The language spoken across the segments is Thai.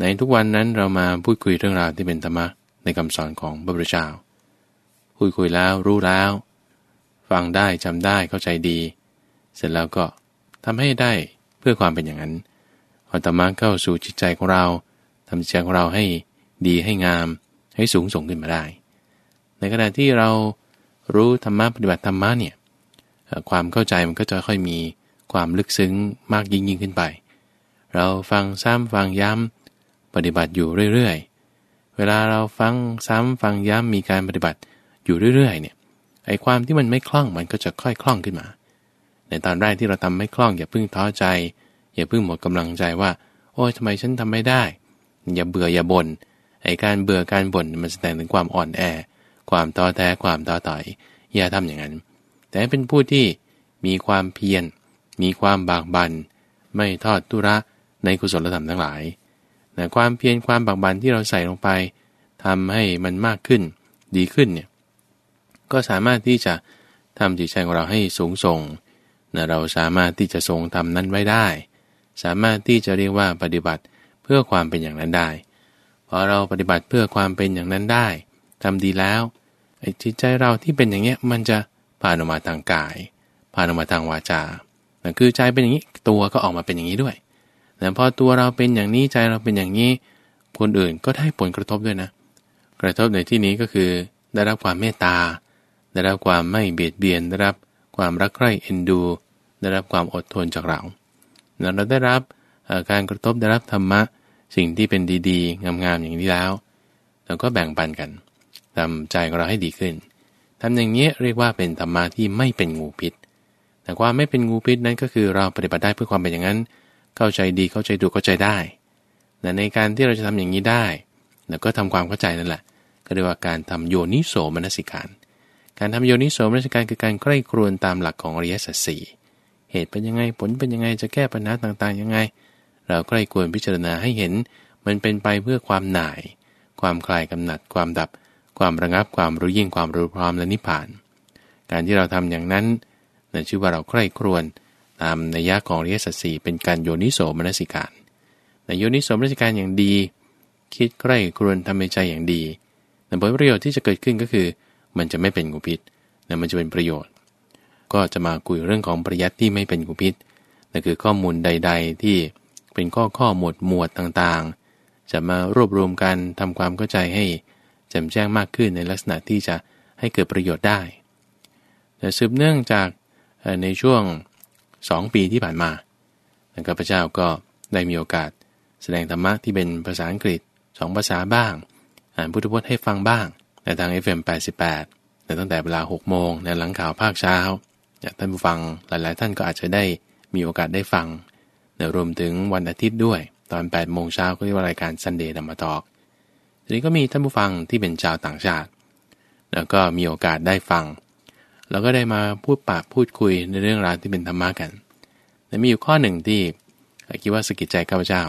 ในทุกวันนั้นเรามาพูดคุยเรื่องราวที่เป็นธรรมะในคำสอนของพระพุทธเจ้าพูดคุยแล้วรู้แล้ว ฟังได้จำได้เข้าใจดี เสร็จแล้วก็ทำให้ได้เพื่อความเป็นอย่างนั้นพอธรรมะเข้าสู่จิตใจของเราทำจิตใจของเราให้ดีให้งาม ให้สูงส่งขึ้นมาได้ ในขณะที่เรารู้ธรรมะปฏิบัติธรรมะเนี่ยความเข้าใจมันก็จะค่อยมีความลึกซึ้งมากยิ่งยิ่งขึ้นไป เราฟังซ้ำฟังย้ำ ปฏิบัติอยู่เรื่อยๆ เวลาเราฟังซ้ำฟังย้ำมีการปฏิบัติอยู่เรื่อยๆ เนี่ย ไอ้ความที่มันไม่คล่องมันก็จะค่อยคล่องขึ้นมา ในตอนแรกที่เราทำไม่คล่องอย่าเพิ่งท้อใจ อย่าเพิ่งหมดกำลังใจว่า โอ้ยทำไมฉันทำไม่ได้ อย่าเบื่ออย่าบน่น ไอ้การเบื่อการบ่นมันแสดงถึงความอ่อนแอ ความท้อแท้ความท้อถอย อย่าทำอย่างนั้น แต่เป็นผู้ที่มีความเพียร มีความบากบัน่น ไม่ทอดตุระในกุศลธรรมทั้งหลาย แต่ความเพียรความบากบั่นที่เราใส่ลงไปทำให้มันมากขึ้น ดีขึ้นเนี่ยก็สามารถที่จะทำจิตใจของเราให้สูงส่งนะเราสามารถที่จะทรงทำนั้นไว้ได้ สามารถที่จะเรียกว่าปฏิบัติเพื่อความเป็นอย่างนั้นได้พอเราปฏิบัติเพื่อความเป็นอย่างนั้นได้ทำดีแล้วไอ้จิตใจเราที่เป็นอย่างเงี้ยมันจะผ่านออกมาทางกาย ผ่านออกมาทางวาจาคือใจเป็นอย่างนี้ตัวก็ออกมาเป็นอย่างนี้ด้วย แต่พอตัวเราเป็นอย่างนี้ใจเราเป็นอย่างนี้ คนอื่นก็ได้ผลกระทบด้วยนะ กระทบในที่นี้ก็คือได้รับความเมตตา ได้รับความไม่เบียดเบียน ได้รับความรักใคร่เอ็นดู ได้รับความอดทนจากเราเราได้รับการกระทบได้รับธรรมะสิ่งที่เป็นดีๆ งามๆอย่างนี้แล้วเราก็แบ่งปันกันทำใจของเราให้ดีขึ้นทำอย่างนี้เรียกว่าเป็นธรรมะที่ไม่เป็นงูพิษ แต่ความไม่เป็นงูพิษนั้นก็คือเราปฏิบัติได้เพื่อความเป็นอย่างนั้น เข้าใจดีเข้าใจดูเข้าใจได้แต่ในการที่เราจะทำอย่างนี้ได้เราก็ทำความเข้าใจนั่นแหละ ก็เรียกว่าการทำโยนิโสมนสิการ การทำโยนิโสมนสิการคือการใกล้ครวนตามหลักของอริยสัจสี่เหตุเป็นยังไงผลเป็นยังไงจะแก้ปัญหาต่างๆยังไง เราใกล้ควรพิจารณาให้เห็น มันเป็นไปเพื่อความหน่าย ความคลายกำหนัด ความดับ ความระงับความรู้ยิ่งความรู้พร้อมและนิพพาน การที่เราทำอย่างนั้นนั่นชื่อว่าเราใกล้ครวน ตามนัยยะของอริยสัจสี่เป็นการโยนิโสมนสิการในโยนิโสมนสิการอย่างดี คิดใกล้ครวนทำในใจอย่างดีผลประโยชน์ที่จะเกิดขึ้นก็คือ มันจะไม่เป็นงูพิษนะมันจะเป็นประโยชน์ ก็จะมาคุยเรื่องของปริยัติที่ไม่เป็นงูพิษนั่นคือข้อมูลใด ๆ ที่เป็นข้อข้อหมวดหมวดต่างๆ จะมารวบรวมกันทำความเข้าใจให้แจ่มแจ้งมากขึ้นในลักษณะที่จะให้เกิดประโยชน์ได้แต่สืบเนื่องจากในช่วง 2 ปีที่ผ่านมาข้าพเจ้าก็ได้มีโอกาสแสดงธรรมะที่เป็นภาษาอังกฤษ 2 ภาษาบ้าง อ่านพุทธพจน์ให้ฟังบ้างในทาง FM 88ในตั้งแต่เวลา 6 โมงในหลังข่าวภาคเช้า ท่านผู้ฟังหลาย ๆ ท่านก็อาจจะได้มีโอกาสได้ฟังรวมถึงวันอาทิตย์ด้วย ตอน 8 โมงเช้าก็เรียกว่ารายการ Sunday นำมาตอกทีนี้ก็มีท่านผู้ฟังที่เป็นชาวต่างชาติ แล้วก็มีโอกาสได้ฟัง แล้วก็ได้มาพูดปากพูดคุยในเรื่องราวที่เป็นธรรมะกัน แต่มีอยู่ข้อหนึ่งที่คิดว่าสกิดใจข้าพเจ้า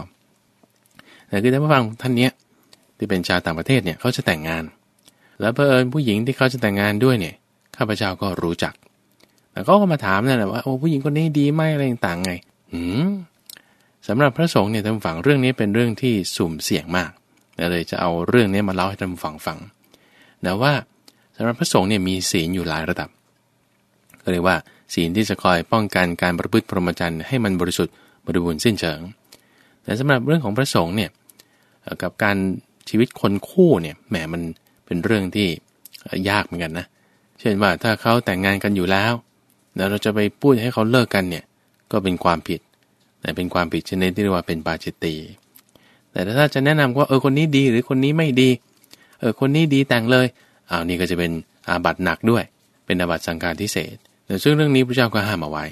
แต่คือท่านผู้ฟังท่านนี้ที่เป็นชาวต่างประเทศเนี่ยเขาจะแต่งงาน แล้วเพอเอิญผู้หญิงที่เขาจะแต่งงานด้วยเนี่ยข้าพเจ้าก็รู้จักแล้วก็มาถามนั่นแหละว่าโอ้ผู้หญิงคนนี้ดีไหมอะไรต่างไงอืมสำหรับพระสงฆ์เนี่ยท่านฟังเรื่องนี้เป็นเรื่องที่สุ่มเสี่ยงมากเลยจะเอาเรื่องนี้มาเล่าให้ท่านฟังฟังนะว่าสำหรับพระสงฆ์เนี่ยมีศีลอยู่หลายระดับ เรียกว่าศีลที่จะคอยป้องกันการประพฤติพรหมจรรย์ให้มันบริสุทธิ์บริบูรณ์สิ้นเชิง แต่สำหรับเรื่องของพระสงฆ์เนี่ยกับการชีวิตคนคู่เนี่ยแหมมันเป็นเรื่องที่ยากเหมือนกันนะ เช่นว่าถ้าเขาแต่งงานกันอยู่แล้ว แล้วเราจะไปพูดให้เขาเลิกกันเนี่ยก็เป็นความผิด แต่เป็นความผิดชนิดที่เรียกว่าเป็นปาจิตตีแต่ถ้าจะแนะนำว่าเออคนนี้ดีหรือคนนี้ไม่ดีเออคนนี้ดีแต่งเลยอ้าวนี่ก็จะเป็นอาบัตหนักด้วย เป็นอาบัตสังการทิเศษ ซึ่งเรื่องนี้พระเจ้าก็ห้ามเอาไว้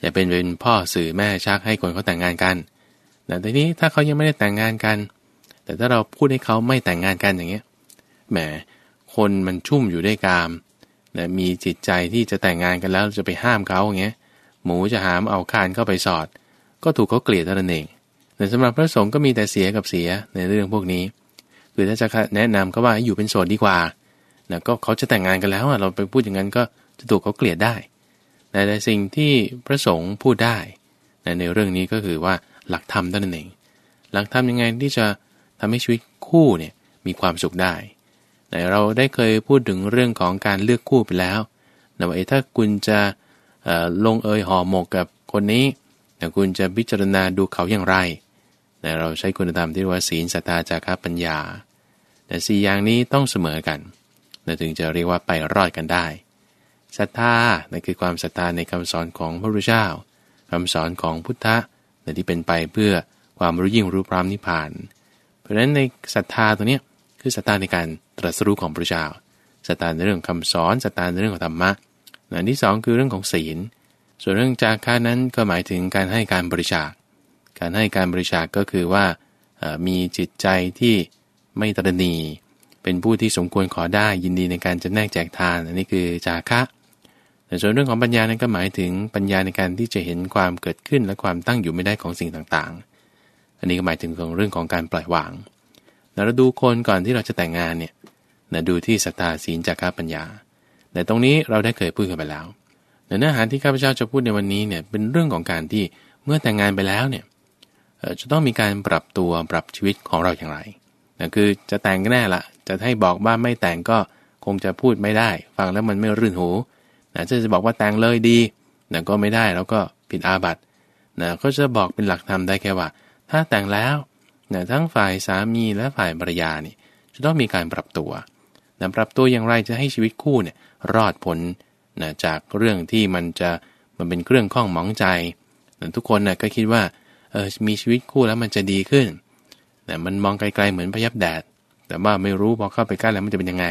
อย่าเป็นเป็นพ่อสื่อแม่ชักให้คนเขาแต่งงานกันแต่ทีนี้ถ้าเขายังไม่ได้แต่งงานกัน แต่ถ้าเราพูดให้เขาไม่แต่งงานกันอย่างเงี้ยแหมคนมันชุ่มอยู่ด้วยกามนะมีจิตใจที่จะแต่งงานกันแล้วจะไปห้ามเขาอย่างเงี้ยหมูจะหามเอาคานเข้าไปสอด ก็ถูกเขาเกลียดเท่านั้นเองแต่สำหรับพระสงฆ์ก็มีแต่เสียกับเสียในเรื่องพวกนี้ คือถ้าจะแนะนำก็ว่าอยู่เป็นโสดดีกว่านะก็เขาจะแต่งงานกันแล้วเราไปพูดอย่างนั้นก็จะถูกเขาเกลียดได้ แต่สิ่งที่พระสงฆ์พูดได้ในเรื่องนี้ก็คือว่าหลักธรรมนั้นเอง หลักธรรมยังไงที่จะทำให้ชีวิตคู่เนี่ยมีความสุขได้แต่เราได้เคยพูดถึงเรื่องของการเลือกคู่ไปแล้วนะว่าถ้าคุณจะลงเอยห่อหมกกับคนนี้แต่คุณจะพิจารณาดูเขาอย่างไรแต่เราใช้คุณธรรมที่ว่าศีลสตตาจาระปัญญา แต่สี่อย่างนี้ต้องเสมอกันถึงจะเรียกว่าไปรอดกันได้ ศรัทธานั่นคือความศรัทธาในคำสอนของพระพุทธเจ้าคำสอนของพุทธะที่เป็นไปเพื่อความรู้ยิ่งรู้พร้อมนิพพาน เพราะฉะนั้นในศรัทธาตัวนี้คือศรัทธาในการตรัสรู้ของพระเจ้าศรัทธาในเรื่องคำสอนศรัทธาในเรื่องของธรรมะอันที่สองคือเรื่องของศีล ส่วนเรื่องจาค่านั้นก็หมายถึงการให้การบริจาค การให้การบริจาคก็คือว่ามีจิตใจที่ไม่ตรณี เป็นผู้ที่สมควรขอได้ยินดีในการจะแนกแจกทาน อันนี้คือจาคะ ส่วนเรื่องของปัญญานั้นก็หมายถึงปัญญาในการที่จะเห็นความเกิดขึ้นและความตั้งอยู่ไม่ได้ของสิ่งต่างๆ อันนี้ก็หมายถึงเรื่องของการปล่อยวางเราดูคนก่อนที่เราจะแต่งงานเนี่ยดูที่สตาศีลจากาปัญญา แต่ตรงนี้เราได้เคยพูดกันไปแล้วเนื้อหาที่ข้าพเจ้าจะพูดในวันนี้เนี่ยเป็นเรื่องของการที่เมื่อแต่งงานไปแล้วเนี่ยจะต้องมีการปรับตัวปรับชีวิตของเราอย่างไรนะคือจะแต่งก็แน่ละจะให้บอกว่าไม่แต่งก็คงจะพูดไม่ได้ ฟังแล้วมันไม่รื่นหู นะจะจะบอกว่าแต่งเลยดีนะก็ไม่ได้แล้วก็ผิดอาบัตินะก็จะบอกเป็นหลักธรรมได้แค่ว่า ถ้าแต่งแล้วนะทั้งฝ่ายสามีและฝ่ายภรรยานี่จะต้องมีการปรับตัวนะปรับตัวอย่างไรจะให้ชีวิตคู่เนี่ยรอดพ้นนะจากเรื่องที่มันจะมันเป็นเครื่องข้องหมองใจนะทุกคนนะก็คิดว่าเออมีชีวิตคู่แล้วมันจะดีขึ้นแต่มันมองไกลๆเหมือนพยับแดด แต่ว่าไม่รู้พอเข้าไปใกล้แล้วมันจะเป็นยังไง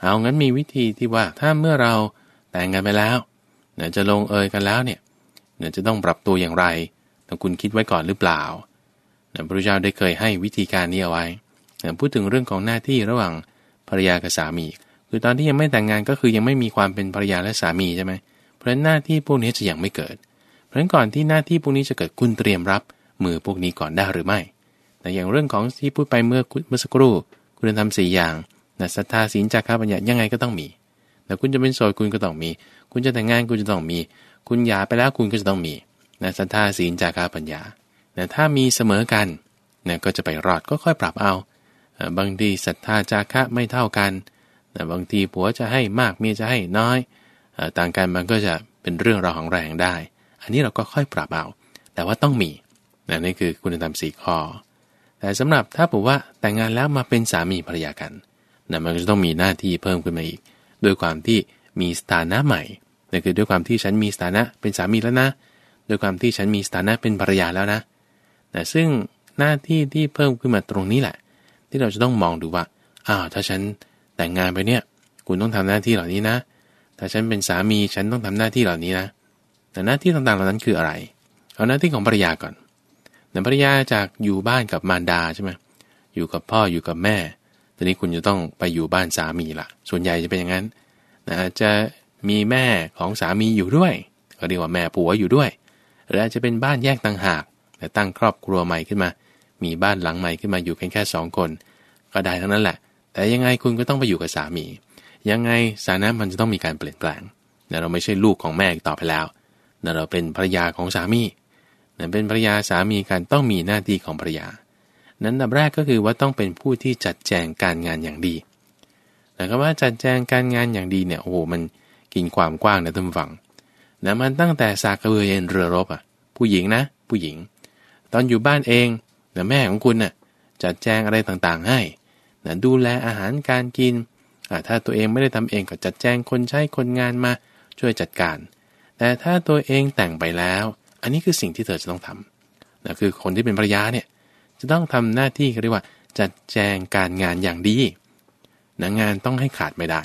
เอางั้นมีวิธีที่ว่าถ้าเมื่อเรา แต่งกันไปแล้วเนี่ยจะลงเอยกันแล้วเนี่ยเนี่ยจะต้องปรับตัวอย่างไรต้องคุณคิดไว้ก่อนหรือเปล่าพระพุทธเจ้าได้เคยให้วิธีการนี้เอาไว้เนี่ยพูดถึงเรื่องของหน้าที่ระหว่างภรรยากับสามี คือตอนที่ยังไม่แต่งงานก็คือยังไม่มีความเป็นภรรยาและสามีใช่ไหมเพราะฉะนั้นหน้าที่พวกนี้จะยังไม่เกิด เพราะฉะนั้นก่อนที่หน้าที่พวกนี้จะเกิดคุณเตรียมรับมือพวกนี้ก่อนได้หรือไม่ แต่อย่างเรื่องของที่พูดไปเมื่อเมื่อสักครู่ คุณทำสี่อย่างนะศรัทธาศีลจาระปัญญายังไงก็ต้องมี แต่คุณจะเป็นโสดคุณก็ต้องมี คุณจะแต่งงานคุณจะต้องมี คุณหย่าไปแล้วคุณก็จะต้องมีนะศรัทธาศีลจาระปัญญานะถ้ามีเสมอกันนะก็จะไปรอดก็ค่อยปรับเอา บางทีศรัทธาจาคะไม่เท่ากันนะบางทีผัวจะให้มากเมียจะให้น้อย ต่างกันมันก็จะเป็นเรื่องราวของแรงได้ อันนี้เราก็ค่อยปรับเอา แต่ว่าต้องมีนะนี่คือคุณธรรมสี่ข้อ แต่สำหรับถ้าบอกว่าแต่งงานแล้วมาเป็นสามีภรรยากันนะมันก็จะต้องมีหน้าที่เพิ่มขึ้นมาอีก โดยความที่มีสถานะใหม่นั่นคือด้วยความที่ฉันมีสถานะเป็นสามีแล้วนะโดยความที่ฉันมีสถานะเป็นภรรยาแล้วนะนะซึ่งหน้าที่ที่เพิ่มขึ้นมาตรงนี้แหละ ที่เราจะต้องมองดูว่าอ้าวถ้าฉันแต่งงานไปเนี่ย คุณต้องทำหน้าที่เหล่านี้นะ ถ้าฉันเป็นสามีฉันต้องทำหน้าที่เหล่านี้นะ แต่หน้าที่ต่างๆเหล่านั้นคืออะไร เอาหน้าที่ของภรรยาก่อนแต่ภรรยาจากอยู่บ้านกับมารดาใช่ไหมอยู่กับพ่ออยู่กับแม่ ตอนนี้คุณจะต้องไปอยู่บ้านสามีละส่วนใหญ่จะเป็นอย่างนั้นนะจะมีแม่ของสามีอยู่ด้วย ก็เรียกว่าแม่ผัวอยู่ด้วย หรืออาจจะเป็นบ้านแยกต่างหาก แต่ตั้งครอบครัวใหม่ขึ้นมา มีบ้านหลังใหม่ขึ้นมาอยู่กันแค่สองคน ก็ได้ทั้งนั้นแหละ แต่ยังไงคุณก็ต้องไปอยู่กับสามี ยังไงสานะมันจะต้องมีการเปลี่ยนแปลงเราไม่ใช่ลูกของแม่ต่อไปแล้วเราเป็นภรรยาของสามีเป็นภรรยาสามีกันต้องมีหน้าที่ของภรรยา นั้นดับแรกก็คือว่าต้องเป็นผู้ที่จัดแจงการงานอย่างดี แต่ก็ว่าจัดแจงการงานอย่างดีเนี่ยโอ้โหมันกินความกว้างนะท่านฟังนะมันตั้งแต่สากระเบือเย็นเรือรบอะ ผู้หญิงนะ ผู้หญิง ตอนอยู่บ้านเองนะแม่ของคุณนะ่ะจัดแจงอะไรต่างๆให้นะดูแลอาหารการกินถ้าตัวเองไม่ได้ทำเองก็จัดแจงคนใช้คนงานมาช่วยจัดการ แต่ถ้าตัวเองแต่งไปแล้ว อันนี้คือสิ่งที่เธอจะต้องทำนะคือคนที่เป็นภรรยาเนี่ย จะต้องทำหน้าที่เรียกว่า จัดแจงการงานอย่างดีนะงานต้องให้ขาดไม่ได้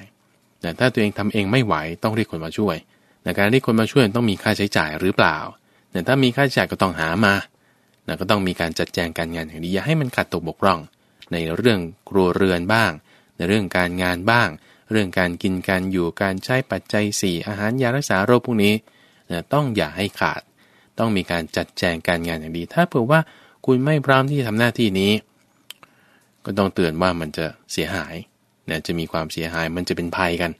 แต่ถ้าตัวเองทำเองไม่ไหวต้องเรียกคนมาช่วยแต่การเรียกคนมาช่วยต้องมีค่าใช้จ่ายหรือเปล่าแต่ถ้ามีค่าใช้จ่ายก็ต้องหามานะก็ต้องมีการจัดแจงการงานอย่างดีอย่าให้มันขาดตกบกพร่อง ในเรื่องครัวเรือนบ้าง ในเรื่องการงานบ้าง เรื่องการกินการอยู่การใช้ปัจจัย 4 อาหารยารักษาโรคพวกนี้นะต้องอย่าให้ขาด ต้องมีการจัดแจงการงานอย่างดี ถ้าเผื่อว่า คุณไม่พร้อมที่จะทำหน้าที่นี้ ก็ต้องเตือนว่ามันจะเสียหายนะจะมีความเสียหายมันจะเป็นภัยกัน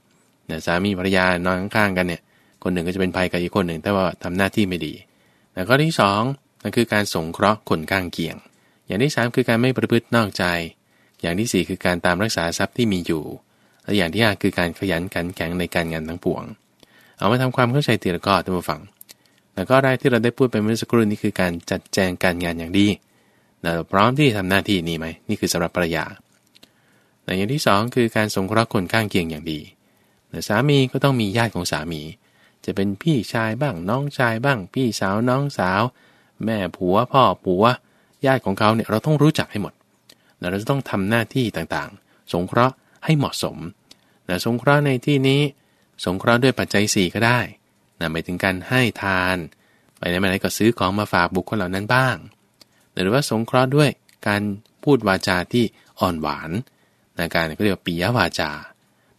นะสามีภรรยานอนข้างๆกันเนี่ย คนหนึ่งก็จะเป็นภัยกับอีกคนหนึ่งแต่ว่าทำหน้าที่ไม่ดีแล้วก็ที่2นั่นคือการสงเคราะห์คนข้างเคียง อย่างที่สามคือการไม่ประพฤตินอกใจ อย่างที่สี่คือการตามรักษาทรัพย์ที่มีอยู่ และอย่างที่ห้าคือการขยันขันแข็งในการงานทั้งปวง เอามาทำความเข้าใจตีละก็ท่านผู้ฟัง แล้วก็ได้ที่เราได้พูดไปเมื่อสักครู่นี้คือการจัดแจงการงานอย่างดีเราพร้อมที่ทำหน้าที่นี้ไหมนี่คือสำหรับภรรยาแต่อย่างที่สองคือการสงเคราะห์คนข้างเคียงอย่างดีแต่สามีก็ต้องมีญาติของสามี จะเป็นพี่ชายบ้างน้องชายบ้าง พี่สาวน้องสาว แม่ผัวพ่อผัวญาติของเขาเนี่ยเราต้องรู้จักให้หมดเราจะต้องทำหน้าที่ต่างๆ สงเคราะห์ให้เหมาะสมนะสงเคราะห์ในที่นี้ สงเคราะห์ด้วยปัจจัย 4 ก็ได้ นะหมายถึงการให้ทาน ไปไหนมาไหนก็ซื้อของมาฝากบุคคลเหล่านั้นบ้าง หรือว่าสงเคราะห์ด้วยการพูดวาจาที่อ่อนหวานนะการก็เรียกว่าปิยวาจา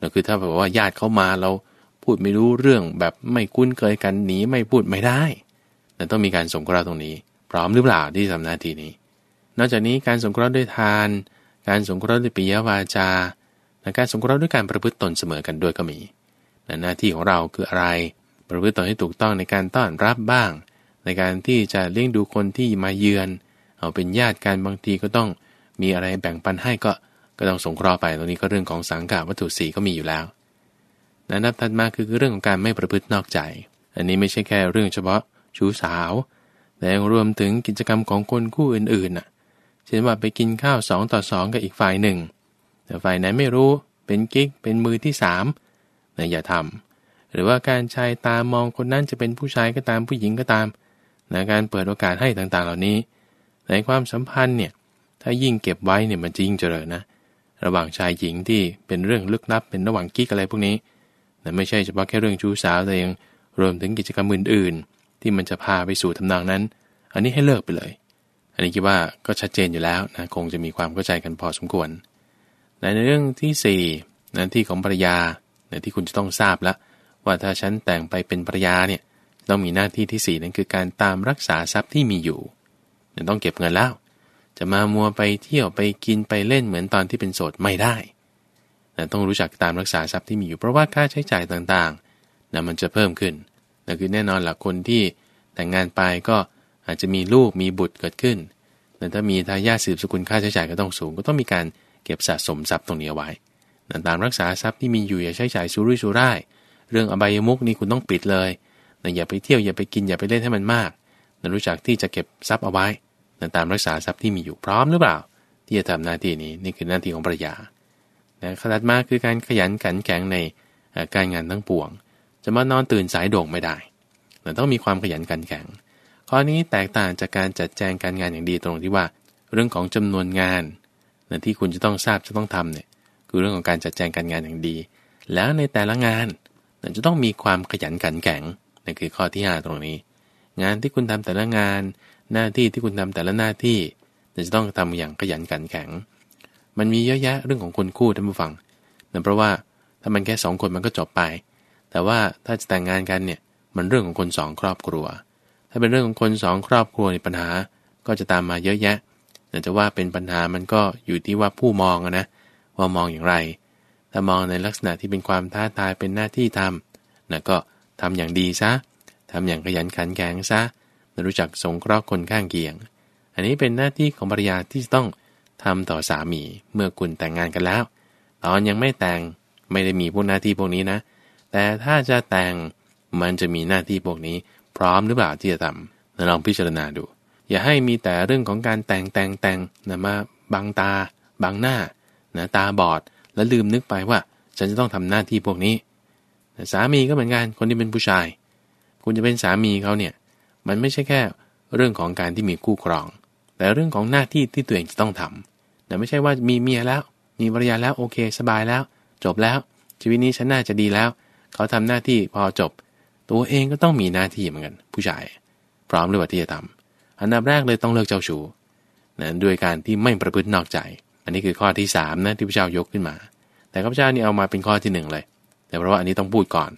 ก็คือถ้าแบบว่าญาติเขามาเราพูดไม่รู้เรื่องแบบไม่คุ้นเคยกันหนีไม่พูดไม่ได้แต่ต้องมีการสงเคราะห์ตรงนี้ พร้อมหรือเปล่าที่ทำหน้าที่นี้ นอกจากนี้การสงเคราะห์ด้วยทาน การสงเคราะห์ด้วยปิยวาจาการสงเคราะห์ด้วยการประพฤติตนเสมอกันด้วยก็มีหน้าที่ของเราคืออะไร ประพฤติตนให้ถูกต้องในการต้อนรับบ้าง ในการที่จะเลี้ยงดูคนที่มาเยือน เอาเป็นญาติกันบางทีก็ต้องมีอะไรแบ่งปันให้ก็ก็ต้องสงเคราะห์ไปตรงนี้ก็เรื่องของสังกัดวัตถุสีก็มีอยู่แล้วและนับถัดมาคือเรื่องของการไม่ประพฤตินอกใจ อันนี้ไม่ใช่แค่เรื่องเฉพาะชู้สาว แต่ยังรวมถึงกิจกรรมของคนคู่อื่นๆน่ะ เช่นว่าไปกินข้าวสองต่อสองกับอีกฝ่ายหนึ่ง แต่ฝ่ายไหนไม่รู้ เป็นกิ๊ก เป็นมือที่สามนะอย่าทำ หรือว่าการชายตามองคนนั้นจะเป็นผู้ชายก็ตามผู้หญิงก็ตามนะการเปิดโอกาสให้ต่างๆ เหล่านี้ ในความสัมพันธ์เนี่ยถ้ายิ่งเก็บไว้เนี่ยมันจะยิ่งเจริญนะ ระหว่างชายหญิงที่เป็นเรื่องลึกลับเป็นระหว่างกิ๊กอะไรพวกนี้แต่ไม่ใช่เฉพาะแค่เรื่องชู้สาวแต่ยังรวมถึงกิจกรรมอื่นๆ ที่มันจะพาไปสู่ทำนองนั้น อันนี้ให้เลิกไปเลย อันนี้คิดว่าก็ชัดเจนอยู่แล้วนะคงจะมีความเข้าใจกันพอสมควรในเรื่องที่4นั้นที่ของภรรยาในที่คุณจะต้องทราบแล้ว ว่าถ้าฉันแต่งไปเป็นภรรยาเนี่ยต้องมีหน้าที่ที่4นั่นคือการตามรักษาทรัพย์ที่มีอยู่ต้องเก็บเงินแล้ว จะมามัวไปเที่ยวไปกินไปเล่นเหมือนตอนที่เป็นโสดไม่ได้แต่ต้องรู้จักตามรักษาทรัพย์ที่มีอยู่เพราะว่าค่าใช้จ่ายต่างๆนะมันจะเพิ่มขึ้นนั่นคือแน่นอนหลักคนที่แต่งงานไปก็อาจจะมีลูกมีบุตรเกิดขึ้นแต่ถ้ามีทายาทสืบสกุลค่าใช้จ่ายก็ต้องสูง ก็ต้องมีการเก็บสะสมทรัพย์ตรงนี้เอาไว้ตามรักษาทรัพย์ที่มีอยู่อย่าใช้จ่ายสุรุ่ยสุร่าย เรื่องอบายมุกนี่คุณต้องปิดเลยอย่าไปเที่ยวอย่าไปกินอย่าไปเล่นให้มันมากรู้จักที่จะเก็บทรัพย์เอาไว้ตามรักษาทรัพย์ที่มีอยู่พร้อมหรือเปล่า ที่จะทำหน้าที่นี้นี่คือหน้าที่ของภรรยานะขนาดมากคือการขยันขันแข็งในการงานทั้งปวง จะมานอนตื่นสายโด่งไม่ได้แต่ต้องมีความขยันขันแข็งข้อนี้แตกต่างจากการจัดแจงการงานอย่างดีตรงที่ว่า เรื่องของจำนวนงานนะที่คุณจะต้องทราบจะต้องทำเนี่ยคือเรื่องของการจัดแจงการงานอย่างดี แล้วในแต่ละงาน จะต้องมีความขยันขันแข็งนั่นคือข้อที่5ตรงนี้ งานที่คุณทำแต่ละงาน หน้าที่ที่คุณทำแต่ละหน้าที่จะต้องทำอย่างขยันขันแข็ง มันมีเยอะแยะเรื่องของคนคู่ท่านผู้ฟังเนื่องเพราะว่าถ้ามันแค่สองคนมันก็จบไป แต่ว่าถ้าจะแต่งงานกันเนี่ยมันเรื่องของคนสองครอบครัว ถ้าเป็นเรื่องของคนสองครอบครัวในปัญหาก็จะตามมาเยอะแยะแต่จะว่าเป็นปัญหามันก็อยู่ที่ว่าผู้มองนะว่ามองอย่างไร ถ้ามองในลักษณะที่เป็นความท้าทายเป็นหน้าที่ทำนะก็ทำอย่างดีซะทำอย่างขยันขันแข็งซะรู้จักสงเคราะห์คนข้างเคียง อันนี้เป็นหน้าที่ของภรรยาที่ต้องทำต่อสามีเมื่อคุณแต่งงานกันแล้ว ตอนยังไม่แต่งไม่ได้มีพวกหน้าที่พวกนี้นะ แต่ถ้าจะแต่งมันจะมีหน้าที่พวกนี้ พร้อมหรือเปล่าที่จะทำลองพิจารณาดู อย่าให้มีแต่เรื่องของการแต่งแต่งแต่งนะมาบังตาบังหน้านะตาบอด แล้วลืมนึกไปว่า ฉันจะต้องทำหน้าที่พวกนี้ สามีก็เหมือนกันคนที่เป็นผู้ชาย คุณจะเป็นสามีเขาเนี่ยมันไม่ใช่แค่เรื่องของการที่มีคู่ครอง แต่เรื่องของหน้าที่ที่ตัวเองจะต้องทำแต่ไม่ใช่ว่ามีเมียแล้ว มีภรรยาแล้วโอเค สบายแล้ว จบแล้ว ชีวิตนี้ฉันน่าจะดีแล้ว เขาทำหน้าที่พอจบ ตัวเองก็ต้องมีหน้าที่เหมือนกัน ผู้ชาย พร้อมหรือว่าที่จะทำอันดับแรกเลยต้องเลิกเจ้าชู้นะด้วยการที่ไม่ประพฤตินอกใจ อันนี้คือข้อที่3นะที่พระเจ้ายกขึ้นมา แต่ข้าพเจ้านี่เอามาเป็นข้อที่ 1 เลย แต่เพราะว่าอันนี้ต้องพูดก่อน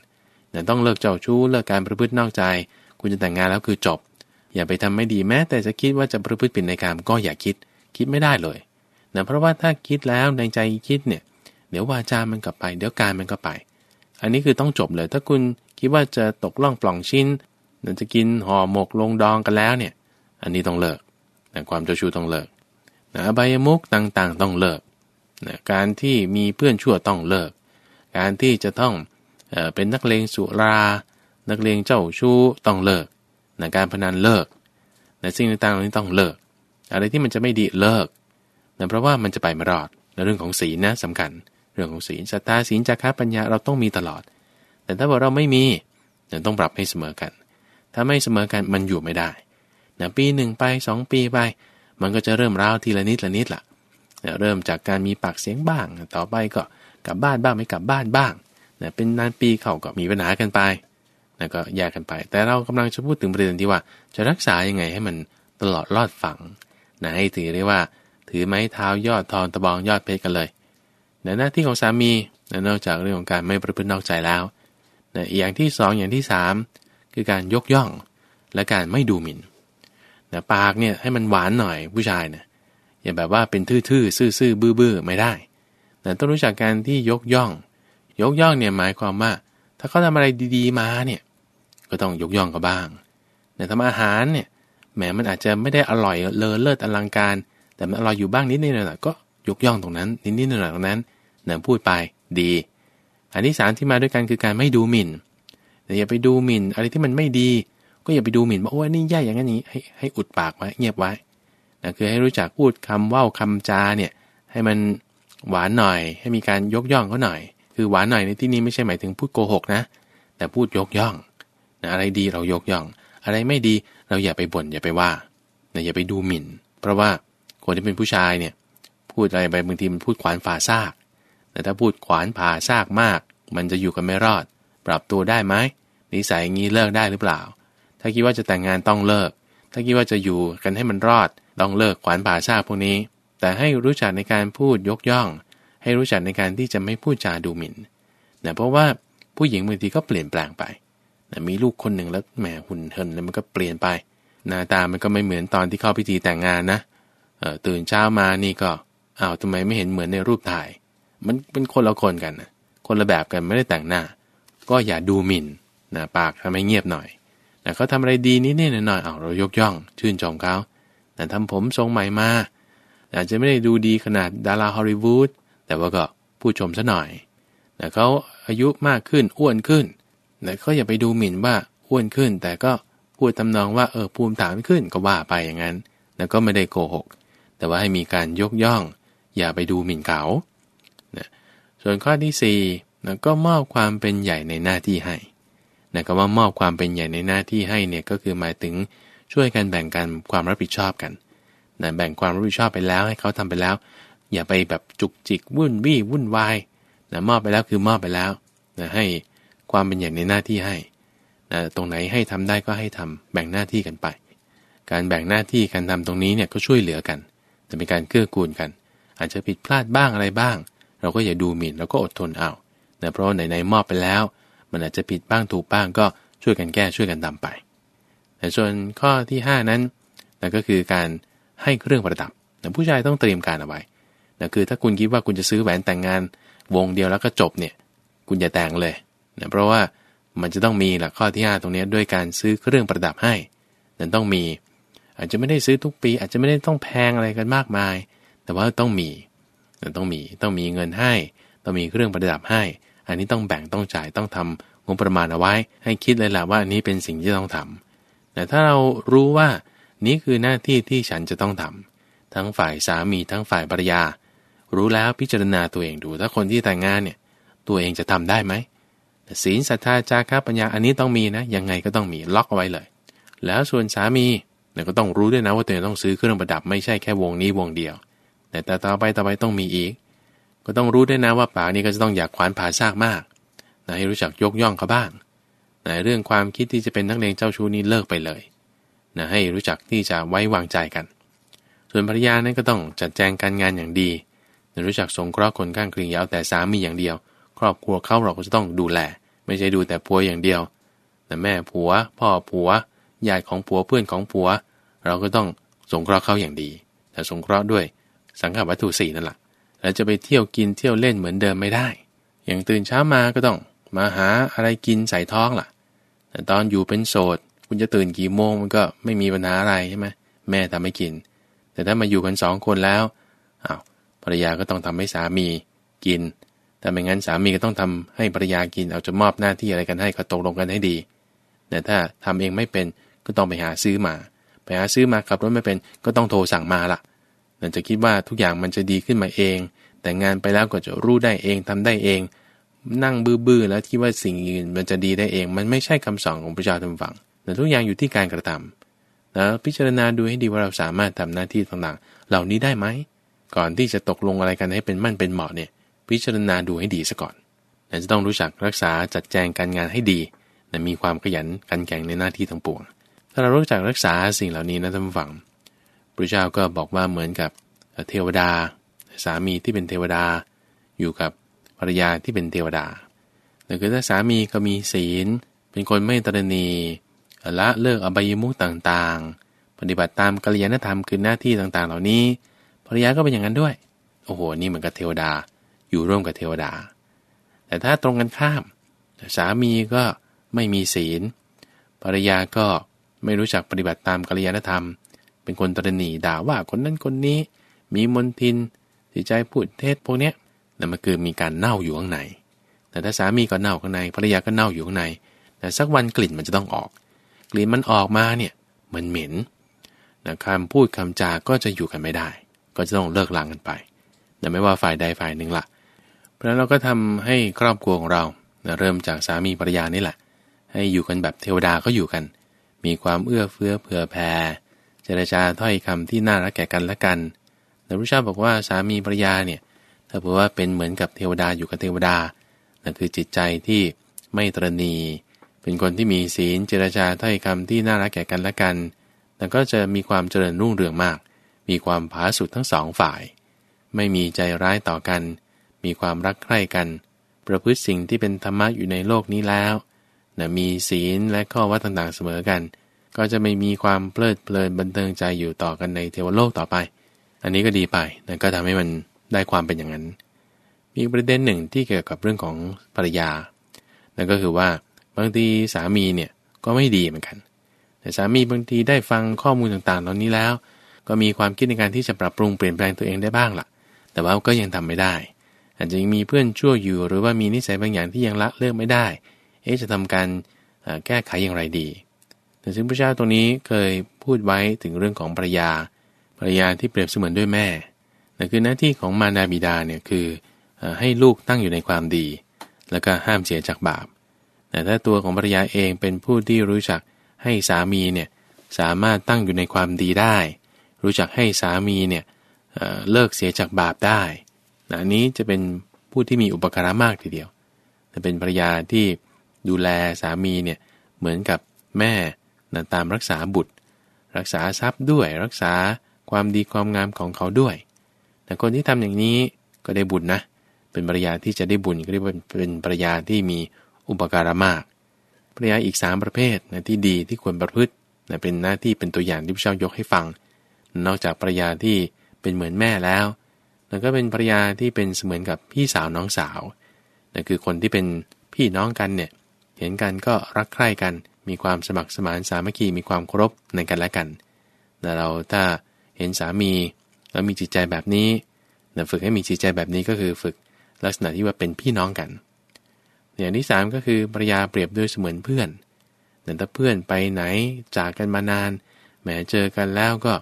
นะต้องเลิกเจ้าชู้เลิกการประพฤตินอกใจ คุณจะแต่งงานแล้วคือจบ อย่าไปทำไม่ดีแม้ แต่จะคิดว่าจะประพฤติผิดในกรรมก็อย่าคิด คิดไม่ได้เลยนะเพราะว่าถ้าคิดแล้วในใจคิดเนี่ย เดี๋ยววาจามันกลับไป เดี๋ยวการมันก็ไป อันนี้คือต้องจบเลย ถ้าคุณคิดว่าจะตกล่องปล่องชิ้นจะกินห่อหมกลงดองกันแล้วเนี่ย อันนี้ต้องเลิกนะความเจ้าชู้ต้องเลิก นะอบายมุกต่างๆ ต้องเลิกนะการที่มีเพื่อนชั่วต้องเลิก การที่จะต้องเออเป็นนักเลงสุรา นักเลงเจ้าชู้ต้องเลิกนะการพนันเลิกนะสิ่งต่างๆเหล่านี้ต้องเลิก อะไรที่มันจะไม่ดีเลิกนะเพราะว่ามันจะไปไม่รอดในเรื่องของศีลนะสำคัญ เรื่องของศีลสัตตาศีลจาระปัญญาเราต้องมีตลอด แต่ถ้าบอกเราไม่มีเราต้องปรับให้เสมอกัน ถ้าไม่เสมอกันมันอยู่ไม่ได้นะปีหนึ่งไปสองปีไป มันก็จะเริ่มร้าวทีละนิดละนิดละนะเริ่มจากการมีปากเสียงบ้าง ต่อไปก็กลับบ้านบ้างไม่กลับบ้านบ้างเป็นนานปีเขาก็มีปัญหากันไปก็แยกกันไป แต่เรากำลังจะพูดถึงประเด็นที่ว่า จะรักษายังไงให้มันตลอดรอดฝั่งนะให้ถือได้ว่า ถือไม้เท้ายอดทองตะบองยอดเพชรกันเลยนหน้าที่ของสามีนะนอกจากเรื่องของการไม่ประพฤตินอกใจแล้วนะอย่างที่สองอย่างที่สามคือการยกย่อง และการไม่ดูหมิ่นะปากเนี่ยให้มันหวานหน่อยผู้ชายเนี่ยอย่าแบบว่าเป็นทื่อๆซื่อๆบื้อๆไม่ได้นะต้องรู้จักการที่ยกย่อง ยกย่องเนี่ยหมายความว่า ถ้าเขาทำอะไรดีๆมาเนี่ยก็ต้องยกย่องเขาบ้างแต่ทำอาหารเนี่ยแหมมันอาจจะไม่ได้อร่อยเลอเลิศอลังการ แต่มันอร่อยอยู่บ้างนิดนิดหน่อยก็ยกย่องตรงนั้นนิดนิดหน่อยตรงนั้นเนี่ยพูดไปดี อันที่สามที่มาด้วยกันคือการไม่ดูหมิ่นอย่าไปดูหมิ่นอะไรที่มันไม่ดี ก็อย่าไปดูหมิ่นว่าโอ้ยนี่แย่อย่างนี้ให้ให้อุดปากไว้เงียบไว้นะคือให้รู้จักพูดคำว่าคำจาเนี่ยให้มันหวานหน่อย ให้มีการยกย่องเขาหน่อย คือหวานหน่อยในที่นี้ไม่ใช่หมายถึงพูดโกหกนะ แต่พูดยกย่องนะอะไรดีเรายกย่อง อะไรไม่ดีเราอย่าไปบ่นอย่าไปว่านะอย่าไปดูหมิ่น เพราะว่าคนที่เป็นผู้ชายเนี่ยพูดอะไรไปบางทีมันพูดขวานฝ่าซาก แต่ถ้าพูดขวานผ่าซากมาก มันจะอยู่กันไม่รอด ปรับตัวได้ไหมนิสัยอย่างนี้เลิกได้หรือเปล่า ถ้าคิดว่าจะแต่งงานต้องเลิก ถ้าคิดว่าจะอยู่กันให้มันรอดต้องเลิกขวานผ่าซากพวกนี้ แต่ให้รู้จักในการพูดยกย่อง ให้รู้จักในการที่จะไม่พูดจาดูหมิ่นนะเพราะว่าผู้หญิงบางทีก็เปลี่ยนแปลงไปนะมีลูกคนหนึ่งแล้วแหมหุ่นเหินแล้วมันก็เปลี่ยนไป หน้าตามันก็ไม่เหมือนตอนที่เข้าพิธีแต่งงานนะตื่นเช้ามานี่ก็อ้าวทำไมไม่เห็นเหมือนในรูปถ่าย มันเป็นคนละคนกันนะคนละแบบกันไม่ได้แต่งหน้า ก็อย่าดูหมิ่นนะปากทำให้เงียบหน่อย นะเขาทำอะไรดีนิดๆหน่อยๆเอาเรายกย่องชื่นชมเขาแต่ทำผมทรงใหม่มาอาจจะไม่ได้ดูดีขนาดดาราฮอลลีวูดแต่ว่าก็ผู้ชมซะหน่อยแต่เขาอายุมากขึ้นอ้วนขึ้นแต่ก็อย่าไปดูหมิ่นว่าอ้วนขึ้น แต่ก็พูดตำนองว่าเออภูมิฐานขึ้นก็ว่าไปอย่างนั้นแล้วก็ไม่ได้โกหก แต่ว่าให้มีการยกย่อง อย่าไปดูหมิ่นเขานะส่วนข้อที่4นะก็มอบความเป็นใหญ่ในหน้าที่ให้ นะก็ว่ามอบความเป็นใหญ่ในหน้าที่ให้เนี่ยก็คือหมายถึงช่วยกันแบ่งกันความรับผิดชอบกันนะแบ่งความรับผิดชอบไปแล้วให้เขาทำไปแล้ว อย่าไปแบบจุกจิกวุ่นวี่วุ่นวายนะมอบไปแล้วคือมอบไปแล้วนะให้ความเป็นใหญ่ในหน้าที่ให้นะตรงไหนให้ทำได้ก็ให้ทำแบ่งหน้าที่กันไป การแบ่งหน้าที่การทำตรงนี้เนี่ยก็ช่วยเหลือกัน จะเป็นการเกื้อกูลกัน อาจจะผิดพลาดบ้างอะไรบ้าง เราก็อย่าดูหมิ่นเราก็อดทนเอานะเพราะไหนๆมอบไปแล้ว มันอาจจะผิดบ้างถูกบ้างก็ช่วยกันแก้ช่วยกันทาไป แต่ส่วนข้อที่ 5 นั้นนั่นก็คือการให้เครื่องประดับผู้ชายต้องเตรียมการเอาไว้นะคือถ้าคุณคิดว่าคุณจะซื้อแหวนแต่งงาน วงเดียวแล้วก็จบเนี่ย คุณอย่าแต่งเลยนะเพราะว่ามันจะต้องมีหลักข้อที่ 5 ตรงนี้ด้วยการซื้อเครื่องประดับให้นั้นต้องมี อาจจะไม่ได้ซื้อทุกปี อาจจะไม่ได้ต้องแพงอะไรกันมากมาย แต่ว่าต้องมีต้องมีต้องมีเงินให้ ต้องมีเครื่องประดับให้ อันนี้ต้องแบ่งต้องจ่ายต้องทำงบประมาณเอาไว้ ให้คิดเลยแหละว่าอันนี้เป็นสิ่งที่ต้องทำแต่ถ้าเรารู้ว่านี่คือหน้าที่ที่ฉันจะต้องทำทั้งฝ่ายสามีทั้งฝ่ายภรรยา รู้แล้วพิจารณาตัวเองดู ถ้าคนที่แต่งงานเนี่ยตัวเองจะทำได้ไหมศีลศรัทธาจาระปัญญาอันนี้ต้องมีนะยังไงก็ต้องมีล็อกเอาไว้เลย แล้วส่วนสามีเนี่ยก็ต้องรู้ด้วยนะว่าตัวเองต้องซื้อเครื่องประดับไม่ใช่แค่วงนี้วงเดียว แต่ต่อไปต่อไปต้องมีอีก ก็ต้องรู้ด้วยนะว่าป่านี้ก็จะต้องอยากขวานผ่าซากมากนะให้รู้จักยกย่องเขาบ้างนะเรื่องความคิดที่จะเป็นนักเลงเจ้าชู้นี้เลิกไปเลยนะให้รู้จักที่จะไว้วางใจกัน ส่วนภรรยานั้นก็ต้องจัดแจงการงานอย่างดีนะรู้จักสงเคราะห์คนข้างเคียงยาวแต่สามีอย่างเดียว ครอบครัวเขาเราก็จะต้องดูแล ไม่ใช่ดูแต่ผัวอย่างเดียวแต่แม่ผัว พ่อผัวญาติของผัวเพื่อนของผัว เราก็ต้องสงเคราะห์เขาอย่างดี แต่สงเคราะห์ด้วยสังฆวัตถุสี่นั่นแหละ แล้วจะไปเที่ยวกินเที่ยวเล่นเหมือนเดิมไม่ได้ อย่างตื่นเช้ามาก็ต้องมาหาอะไรกินใส่ท้องล่ะ แต่ตอนอยู่เป็นโสด คุณจะตื่นกี่โมงมันก็ไม่มีปัญหาอะไรใช่ไหมแม่ทำให้กิน แต่ถ้ามาอยู่กันสองคนแล้วอา้าวภรรยาก็ต้องทำให้สามีกิน แต่ไม่งั้นสามีก็ต้องทำให้ภรรยากิน เอาจะมอบหน้าที่อะไรกันให้ก็ตกลงกันให้ดี แต่ถ้าทำเองไม่เป็นก็ต้องไปหาซื้อมา ไปหาซื้อมาขับรถไม่เป็นก็ต้องโทรสั่งมาละ่ะจะคิดว่าทุกอย่างมันจะดีขึ้นมาเอง แต่งานไปแล้วก็จะรู้ได้เองทำได้เอง นั่งบื้อๆแล้วที่ว่าสิ่งอื่นมันจะดีได้เอง มันไม่ใช่คำสอนของพระเจ้าทำฝังแต่ทุกอย่างอยู่ที่การกระทำแล้วพิจารณาดูให้ดีว่าเราสามารถทำหน้าที่ต่างๆ เหล่านี้ได้ไหมก่อนที่จะตกลงอะไรกันให้เป็นมั่นเป็นเหมาะเนี่ย พิจารณาดูให้ดีซะก่อนแต่จะต้องรู้จักรักษาจัดแจงการงานให้ดีและมีความขยันกันแข่งในหน้าที่ทั้งปวง ถ้าเรารู้จักรักษาสิ่งเหล่านี้นะท่านฟังพระเจ้าก็บอกว่าเหมือนกับเทวดา สามีที่เป็นเทวดา อยู่กับภรรยาที่เป็นเทวดาแต่คือถ้าสามีก็มีศีล เป็นคนไม่ตรณีละเลิกอบายมุขต่างๆ ปฏิบัติตามกัลยาณธรรมคือหน้าที่ต่างๆ เหล่านี้ ภรรยาก็เป็นอย่างนั้นด้วย โอ้โห นี่เหมือนกับเทวดา อยู่ร่วมกับเทวดา แต่ถ้าตรงกันข้าม สามีก็ไม่มีศีล ภรรยาก็ไม่รู้จักปฏิบัติตามกัลยาณธรรม เป็นคนตรณีด่าว่าคนนั้นคนนี้ มีมนทิน จิตใจพูดเท็จพวกเนี้ยนั่นมันคือมีการเน่าอยู่ข้างใน แต่ถ้าสามีก็เน่าข้างในภรรยาก็เน่าอยู่ข้างใน แต่สักวันกลิ่นมันจะต้องออก กลิ่นมันออกมาเนี่ยมันเหม็นนะคำพูดคำจาก็จะอยู่กันไม่ได้ ก็จะต้องเลิกลางกันไป แต่ไม่ว่าฝ่ายใดฝ่ายหนึ่งละเพราะนั้นเราก็ทำให้ครอบครัวของเราเริ่มจากสามีภรรยานี่แหละ ให้อยู่กันแบบเทวดาก็อยู่กัน มีความเอื้อเฟื้อเผื่อแผ่เจรจาถ้อยคำที่น่ารักแก่กันและกัน แต่พระเจ้าบอกว่าสามีภรรยาเนี่ยถ้าเผื่อว่าเป็นเหมือนกับเทวดาอยู่กับเทวดานั่นคือจิตใจที่ไม่ตรณีเป็นคนที่มีศีลเจรจาถ้อยคำที่น่ารักแก่กันและกันแต่ก็จะมีความเจริญรุ่งเรืองมาก มีความผาสุดทั้งสองฝ่าย ไม่มีใจร้ายต่อกัน มีความรักใคร่กัน ประพฤติสิ่งที่เป็นธรรมะอยู่ในโลกนี้แล้วนะมีศีลและข้อวัดต่างๆเสมอกัน ก็จะไม่มีความเพลิดเพลินบันเทิงใจอยู่ต่อกันในเทวโลกต่อไป อันนี้ก็ดีไปนะก็ทำให้มันได้ความเป็นอย่างนั้น มีประเด็นหนึ่งที่เกี่ยวกับเรื่องของภรรยา นั่นก็คือว่าบางทีสามีเนี่ยก็ไม่ดีเหมือนกัน แต่สามีบางทีได้ฟังข้อมูลต่างๆเหล่านี้แล้ว ก็มีความคิดในการที่จะปรับปรุงเปลี่ยนแปลงตัวเองได้บ้างละ่ะ แต่ว่าก็ยังทำไม่ได้ อาจจะยังมีเพื่อนชั่วอยู่ หรือว่ามีนิสัยบางอย่างที่ยังละเลิกไม่ได้ เอ๊จะทำการแก้ไขอย่างไรดีแต่ซึ่งพระเจ้าตรงนี้เคยพูดไว้ถึงเรื่องของภรรยา ภรรยาที่เปรียบเสมือนด้วยแม่นั่นคือหน้าที่ของมารดาบิดาเนี่ยคือให้ลูกตั้งอยู่ในความดี แล้วก็ห้ามเสียจากบาป แต่ถ้าตัวของภรรยาเองเป็นผู้ที่รู้จักให้สามีเนี่ยสามารถตั้งอยู่ในความดีได้ รู้จักให้สามีเนี่ยเเลิกเสียจากบาปได้นะนี้จะเป็นผู้ที่มีอุปการะมากทีเดียว แต่เป็นภรรยาที่ดูแลสามีเนี่ยเหมือนกับแม่นะตามรักษาบุตร รักษาทรัพย์ด้วยรักษา ความดีความงามของเขาด้วย แต่คนที่ทำอย่างนี้ก็ได้บุญนะ เป็นภรรยาที่จะได้บุญก็เรียกว่าเป็นภรรยาที่มีอุปการะมาก ภรรยาอีกสามประเภทนะที่ดีที่ควรประพฤตินะเป็นหน้าที่เป็นตัวอย่างที่พระเจ้ายกให้ฟัง นอกจากภรรยาที่เป็นเหมือนแม่แล้วแล้วก็เป็นภรรยาที่เป็นเสมือนกับพี่สาวน้องสาวนั่นคือคนที่เป็นพี่น้องกันเนี่ยเห็นกันก็รักใคร่กัน มีความสมัครสมานสามัคคีมีความเคารพในกันและกันแต่เราถ้า ห็นสามี แล้วมีจิตใจแบบนี้นะฝึกให้มีจิตใจแบบนี้ก็คือฝึกลักษณะที่ว่าเป็นพี่น้องกัน อย่างที่ 3 ก็คือภรรยาเปรียบด้วยเสมือนเพื่อนแต่ถ้าเพื่อนไปไหนจากกันมานานแม้เจอกันแล้วก็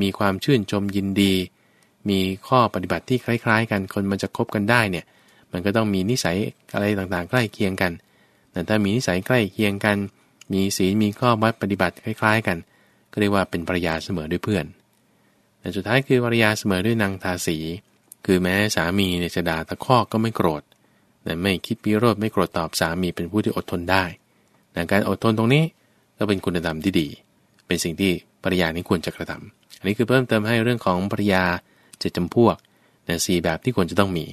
มีความชื่นชมยินดี มีข้อปฏิบัติที่คล้าย ๆ กันคนมันจะคบกันได้เนี่ยมันก็ต้องมีนิสัยอะไรต่างๆ ใกล้เคียงกัน แต่ถ้ามีนิสัยใกล้เคียงกัน มีศีลมีข้อวัดปฏิบัติคล้าย ๆ กัน ก็เรียกว่าเป็นภรรยาเสมอด้วยเพื่อน แต่สุดท้ายคือภรรยาเสมอด้วยนางทาสี คือแม้สามีเนี่ยจะด่าตะคอกก็ไม่โกรธแต่ไม่คิดพิโรธไม่โกรธตอบสามีเป็นผู้ที่อดทนได้แต่การอดทนตรงนี้ก็เป็นคุณธรรมที่ดี เป็นสิ่งที่ภรรยานี้ควรจะกระทำอันนี้คือเพิ่มเติมให้เรื่องของภรรยาเจ็ดจำพวกนะสี่แบบที่ควรจะต้องมี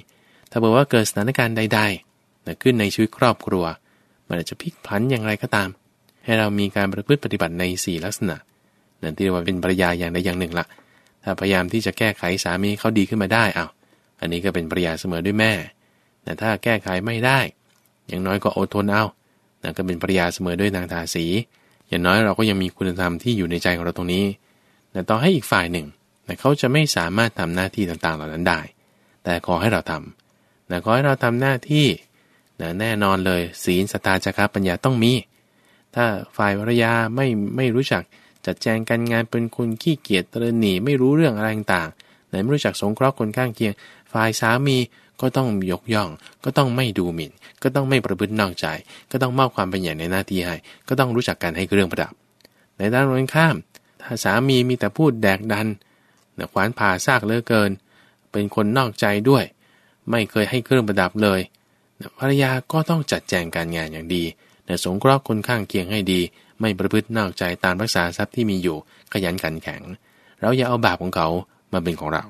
ถ้าบอกว่าเกิดสถานการณ์ใดๆนะขึ้นในชีวิตครอบครัว มันอาจจะพลิกผันอย่างไรก็ตาม ให้เรามีการประพฤติปฏิบัติใน 4 ลักษณะ นั่นที่เรียกว่าเป็นภรรยาอย่างใดอย่างหนึ่งละถ้า พยายามที่จะแก้ไขสามีเขาดีขึ้นมาได้เอาอันนี้ก็เป็นภรรยาเสมอด้วยแม่ แต่ถ้าแก้ไขไม่ได้ อย่างน้อยก็อดทนเอานั่นก็เป็นภรรยาเสมอด้วยนางทาสี อย่างน้อยเราก็ยังมีคุณธรรมที่อยู่ในใจของเราตรงนี้ แต่ต่อให้อีกฝ่ายหนึ่งแต่เขาจะไม่สามารถทำหน้าที่ต่างๆ เหล่านั้นได้ แต่ขอให้เราทำแต่ขอให้เราทำหน้าที่นะแน่นอนเลยศีลสตาจักรปัญญาต้องมี ถ้าฝ่ายภรรยาไม่ไม่รู้จัก จัดแจงการงานเป็นคนขี้เกียจตระหนี่ไม่รู้เรื่องอะไรต่างๆไหนไม่รู้จักสงเคราะห์คนข้างเคียง ฝ่ายสามีก็ต้องยกย่อง ก็ต้องไม่ดูหมิ่น ก็ต้องไม่ประพฤตินอกใจ ก็ต้องมอบความเป็นใหญ่ในหน้าที่ให้ ก็ต้องรู้จักการให้เครื่องประดับ ในด้านตรงข้าม ถ้าสามีมีแต่พูดแดกดันขวานผ่าซากเลือเกิน เป็นคนนอกใจด้วย ไม่เคยให้เครื่องประดับเลยภรรยาก็ต้องจัดแจงการงานอย่างดีสงเคราะห์คนข้างเคียงให้ดี ไม่ประพฤตินอกใจตามรักษาทรัพย์ที่มีอยู่ขยันขันแข็ง เราอย่าเอาบาปของเขามาเป็นของเรา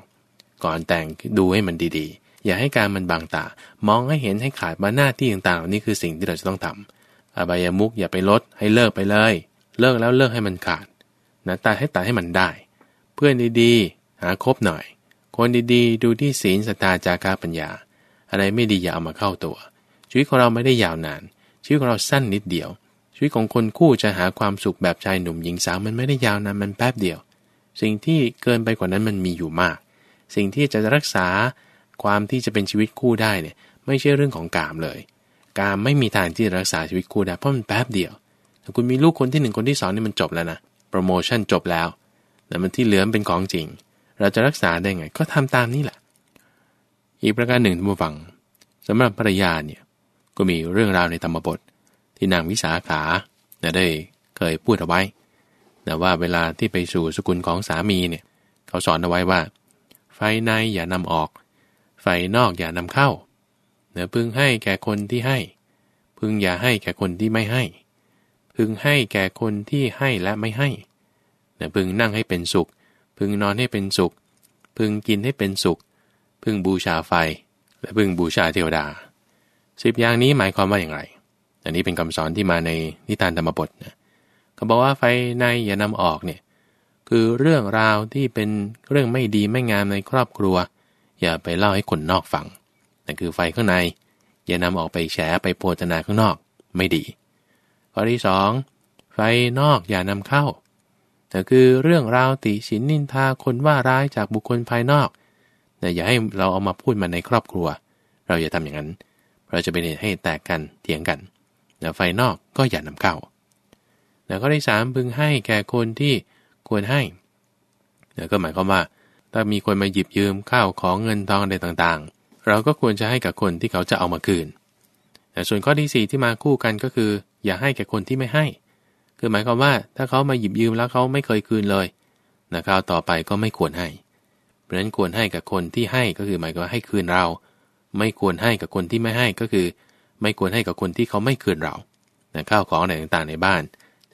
ก่อนแต่งดูให้มันดีๆ อย่าให้การมันบางตา มองให้เห็นให้ขาดมาหน้าที่ต่างๆเหล่านี้คือสิ่งที่เราจะต้องทำอบายามุกอย่าไปลดให้เลิกไปเลย เลิกแล้วเลิกให้มันขาดนะตายให้ตายให้มันได้ เพื่อนดีๆ หาคบหน่อย คนดีๆ ดูที่ศีลสตาจากาปัญญา อะไรไม่ดีอย่าเอามาเข้าตัว ชีวิตของเราไม่ได้ยาวนาน ชีวิตของเราสั้นนิดเดียว ชีวิตของคนคู่จะหาความสุขแบบชายหนุ่มหญิงสาวมันไม่ได้ยาวนานมันแป๊บเดียว สิ่งที่เกินไปกว่านั้นมันมีอยู่มาก สิ่งที่จะรักษาความที่จะเป็นชีวิตคู่ได้เนี่ยไม่ใช่เรื่องของกามเลยกามไม่มีทางที่จะรักษาชีวิตคู่ได้เพราะมันแป๊บเดียวถ้าคุณมีลูกคนที่หนึ่งคนที่สองนี่มันจบแล้วนะโปรโมชั่นจบแล้วแต่มันที่เหลือเป็นของจริง เราจะรักษาได้ไง ก็ทำตามนี่แหละ อีกประการหนึ่งท่านผู้ฟังสำหรับภรรยาเนี่ยก็มีเรื่องราวในธรรมบท ที่นางวิสาขาได้เคยพูดเอาไว้แต่ว่าเวลาที่ไปสู่สกุลของสามีเนี่ยเขาสอนเอาไว้ว่า ไฟในอย่านำออก ไฟนอกอย่านำเข้าเนือพึงให้แก่คนที่ให้ พึงอย่าให้แก่คนที่ไม่ให้ พึงให้แก่คนที่ให้และไม่ให้เนือพึงนั่งให้เป็นสุข พึงนอนให้เป็นสุข พึงกินให้เป็นสุข พึงบูชาไฟ และพึงบูชาเทวดาสิบอย่างนี้หมายความว่าอย่างไร อันนี้เป็นคำสอนที่มาในนิทานธรรมบทนะเขาบอกว่าไฟในอย่านำออกเนี่ยคือเรื่องราวที่เป็นเรื่องไม่ดีไม่งามในครอบครัว อย่าไปเล่าให้คนนอกฟังนั่นคือไฟข้างใน อย่านำออกไปแฉไปโพธนาข้างนอกไม่ดี ข้อที่สองไฟนอกอย่านำเข้าแต่คือเรื่องราวติฉินนินทาคนว่าร้ายจากบุคคลภายนอกแต่อย่าให้เราเอามาพูดมาในครอบครัว เราอย่าทำอย่างนั้น เราจะเป็นเหตุให้แตกกันเถียงกัน แต่ไฟนอกก็อย่านำเข้าแล้วก็ได้สามพึงให้แก่คนที่ควรให้แล้วก็หมายความว่า ถ้ามีคนมาหยิบยืมข้าวของเงินทองอะไรต่างๆ เราก็ควรจะให้กับคนที่เขาจะเอามาคืนแต่ส่วนข้อที่4ที่มาคู่กันก็คือ อย่าให้แก่คนที่ไม่ให้ คือหมายความว่าถ้าเขามาหยิบยืมแล้วเขาไม่เคยคืนเลยนะคราวต่อไปก็ไม่ควรให้ เพราะฉะนั้นควรให้กับคนที่ให้ก็คือหมายความว่าให้คืนเรา ไม่ควรให้กับคนที่ไม่ให้ก็คือ ไม่ควรให้กับคนที่เขาไม่คืนเรานะข้าวของอะไรต่างๆในบ้าน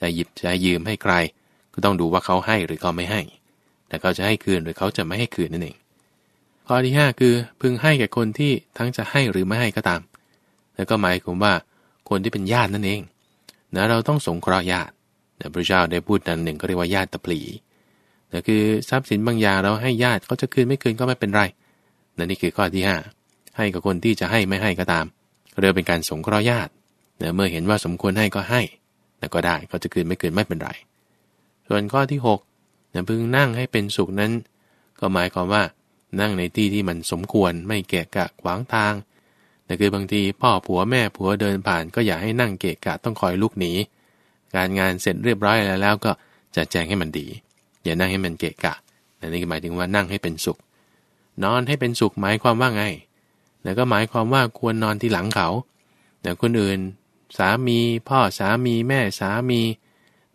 จะหยิบจะยืมให้ใคร ก็ต้องดูว่าเขาให้หรือเขาไม่ให้ แต่เขาจะให้คืนหรือเขาจะไม่ให้คืนนั่นเอง ข้อที่ 5 คือพึงให้แก่คนที่ทั้งจะให้หรือไม่ให้ก็ตาม แล้วก็หมายความว่าคนที่เป็นญาตินั่นเองนะเราต้องสงเคราะห์ญาติแต่พระเจ้าได้พูดนันหนึ่งก็เรียกว่าญาติตะปลีแต่คือทรัพย์สินบางอย่างเราให้ญาติเขาจะคืนไม่คืนก็ไม่เป็นไรนั่นนี่คือข้อที่ 5 ให้กับคนที่จะให้ไม่ให้ก็ตาม เรียกเป็นการสงเคราะห์ญาติเมื่อเห็นว่าสมควรให้ก็ให้แต่ก็ได้เขาจะคืนไม่คืนไม่เป็นไร ส่วนข้อที่6เนี่ยพึงนั่งให้เป็นสุขนั้น ก็หมายความว่านั่งในที่ที่มันสมควรไม่เกะกะขวางทางแต่คือบางทีพ่อผัวแม่ผัวเดินผ่าน ก็อย่าให้นั่งเกะกะต้องคอยลุกหนี การงานเสร็จเรียบร้อยแล้วแล้วก็จะแจงให้มันดี อย่านั่งให้มันเกะกะอันนี้หมายถึงว่านั่งให้เป็นสุข นอนให้เป็นสุขหมายความว่าไง แล้วก็หมายความว่าควรนอนที่หลังเขาแต่คนอื่น สามี พ่อสามีแม่สามี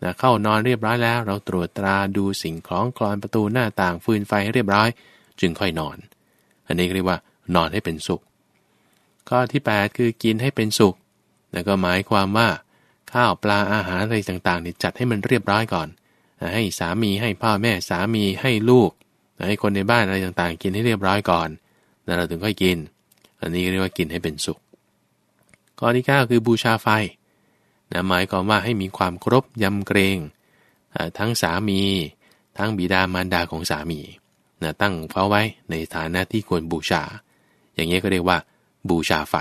นะเข้านอนเรียบร้อยแล้ว เราตรวจตราดูสิ่งคล้องกรอนประตูหน้าต่างฟืนไฟให้เรียบร้อย จึงค่อยนอน อันนี้เรียกว่านอนให้เป็นสุข ข้อที่ 8 คือกินให้เป็นสุขแล้วก็หมายความว่า ข้าวปลาอาหารอะไรต่างๆนี่จัดให้มันเรียบร้อยก่อน ให้สามีให้พ่อแม่สามีให้ลูกให้คนในบ้านอะไรต่างๆ กินให้เรียบร้อยก่อนแล้วเราถึงค่อยกิน อันนี้เรียกว่ากินให้เป็นสุข ข้อที่ 9 คือบูชาไฟนะหมายความว่าให้มีความครบยำเกรงทั้งสามี ทั้งบิดามารดาของสามีนะตั้งเฝ้าไว้ในฐานะที่ควรบูชา อย่างนี้ก็เรียกว่า บูชาไฟ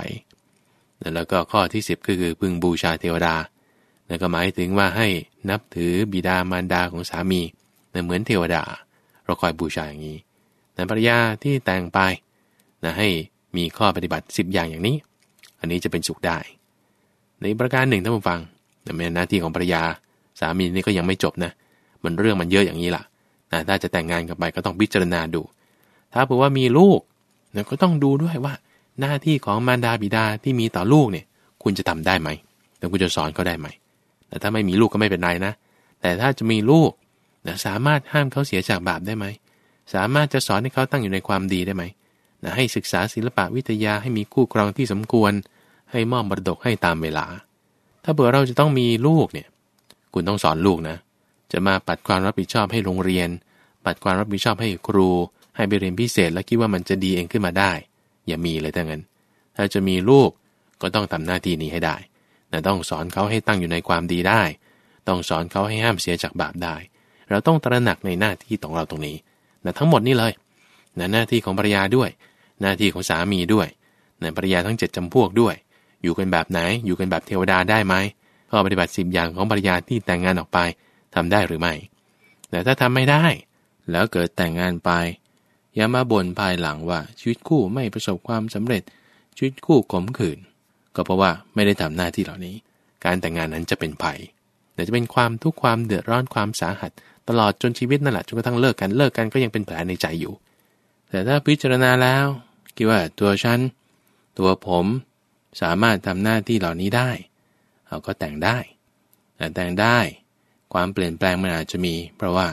แล้วก็ข้อที่ 10 ก็คือพึงบูชาเทวดาแล้วก็หมายถึงว่าให้นับถือบิดามารดาของสามีเหมือนเทวดา เราคอยบูชาอย่างนี้แต่ภรรยาที่แต่งไปนะให้ มีข้อปฏิบัติ 10 อย่างอย่างนี้ อันนี้จะเป็นสุขได้ ในประการหนึ่งท่านผู้ฟัง แต่เป็นหน้าที่ของภรรยา สามีนี่ก็ยังไม่จบนะ มันเรื่องมันเยอะอย่างนี้ล่ะนะถ้าจะแต่งงานกันไปก็ต้องพิจารณาดู ถ้าเผื่อว่ามีลูกเนะก็ต้องดูด้วยว่า หน้าที่ของมารดาบิดาที่มีต่อลูกเนี่ย คุณจะทำได้ไหมแล้วคุณจะสอนเขาได้ไหมแต่ถ้าไม่มีลูกก็ไม่เป็นไรนะ แต่ถ้าจะมีลูกนะสามารถห้ามเขาเสียจากบาปได้ไหม สามารถจะสอนให้เขาตั้งอยู่ในความดีได้ไหม นะให้ศึกษาศิลปะวิทยาให้มีคู่ครองที่สมควร ให้มอบมรดกให้ตามเวลา ถ้าเผื่อเราจะต้องมีลูกเนี่ย คุณต้องสอนลูกนะ จะมาปัดความรับผิดชอบให้โรงเรียน ปัดความรับผิดชอบให้ครู ให้ไปเรียนพิเศษแล้วคิดว่ามันจะดีเองขึ้นมาได้ อย่ามีเลยทั้งนั้น ถ้าจะมีลูกก็ต้องทำหน้าที่นี้ให้ได้นะต้องสอนเขาให้ตั้งอยู่ในความดีได้ ต้องสอนเขาให้ห้ามเสียจากบาปได้ เราต้องตระหนักในหน้าที่ของเราตรงนี้นะทั้งหมดนี่เลยนะหน้าที่ของภรรยาด้วย หน้าที่ของสามีด้วยในภรรยาทั้งเจ็ดจำพวกด้วย อยู่กันแบบไหน อยู่กันแบบเทวดาได้ไหมข้อปฏิบัติสิบอย่างของภรรยาที่แต่งงานออกไปทำได้หรือไม่ แต่ถ้าทำไม่ได้ แล้วเกิดแต่งงานไป อย่ามาบ่นภายหลังว่าชีวิตคู่ไม่ประสบความสำเร็จชีวิตคู่ขมขื่นก็เพราะว่าไม่ได้ทำหน้าที่เหล่านี้ การแต่งงานนั้นจะเป็นภัยแต่จะเป็นความทุกข์ความเดือดร้อนความสาหัส ตลอดจนชีวิตนั่นแหละจนกระทั่งเลิกกันเลิกกันก็ยังเป็นแผลในใจอยู่ แต่ถ้าพิจารณาแล้ว คิดว่าตัวฉัน ตัวผมสามารถทำหน้าที่เหล่านี้ได้เราก็แต่งได้ แต่งได้ ความเปลี่ยนแปลงมันอาจจะมี เพราะว่า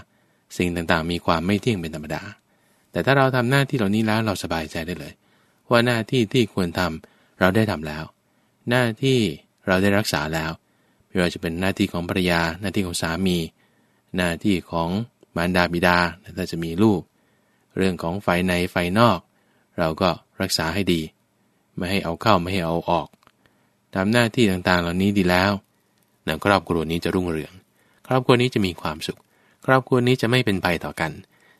สิ่งต่างๆ มีความไม่เที่ยงเป็นธรรมดา แต่ถ้าเราทำหน้าที่เหล่านี้แล้วเราสบายใจได้เลย ว่าหน้าที่ที่ควรทำเราได้ทำแล้ว หน้าที่เราได้รักษาแล้วไม่ว่าจะเป็นหน้าที่ของภรรยา หน้าที่ของสามี หน้าที่ของมารดาบิดาถ้าจะมีลูก เรื่องของไฟในไฟนอก เราก็รักษาให้ดี ไม่ให้เอาเข้าไม่ให้เอาออกทำหน้าที่ต่างๆเหล่านี้ดีแล้วนะครอบครัวนี้จะรุ่งเรือง ครอบครัวนี้จะมีความสุข ครอบครัวนี้จะไม่เป็นภัยต่อกัน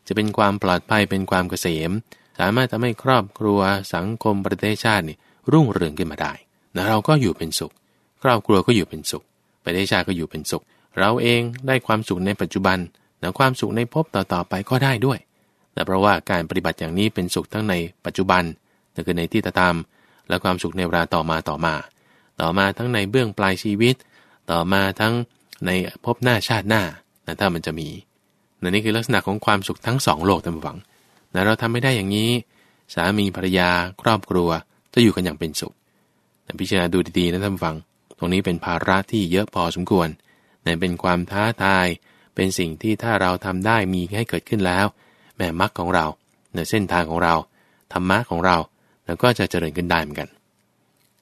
จะเป็นความปลอดภัยเป็นความเกษม สามารถทำให้ครอบครัวสังคมประเทศชาตินี่รุ่งเรืองขึ้นมาได้นะเราก็อยู่เป็นสุข ครอบครัวก็อยู่เป็นสุข ประเทศชาติก็อยู่เป็นสุข เราเองได้ความสุขในปัจจุบันนะความสุขในภพต่อๆไปก็ได้ด้วย แต่เพราะว่าการปฏิบัติอย่างนี้เป็นสุขทั้งในปัจจุบันนั่นคือในที่ตามและความสุขในเวลาต่อมาต่อมา ต่อมาทั้งในเบื้องปลายชีวิต ต่อมาทั้งในภพหน้าชาติหน้านะถ้ามันจะมีนี่คือลักษณะของความสุขทั้งสองโลกท่านผู้ฟังนะเราทำไม่ได้อย่างนี้ สามีภรรยาครอบครัวจะอยู่กันอย่างเป็นสุขแต่พิจารณาดูดีๆนะท่านฟัง ตรงนี้เป็นภาระที่เยอะพอสมควรแต่เป็นความท้าทาย เป็นสิ่งที่ถ้าเราทำได้มีให้เกิดขึ้นแล้ว แม่มรรคของเราในเส้นทางของเราธรรมะของเราแล้วก็จะเจริญขึ้นได้เหมือนกัน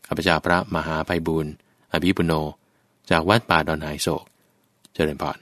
ข้าพเจ้าพระมหาไพบุญอภิปุโน จากวัดป่าดอนหายโศก เจริญพร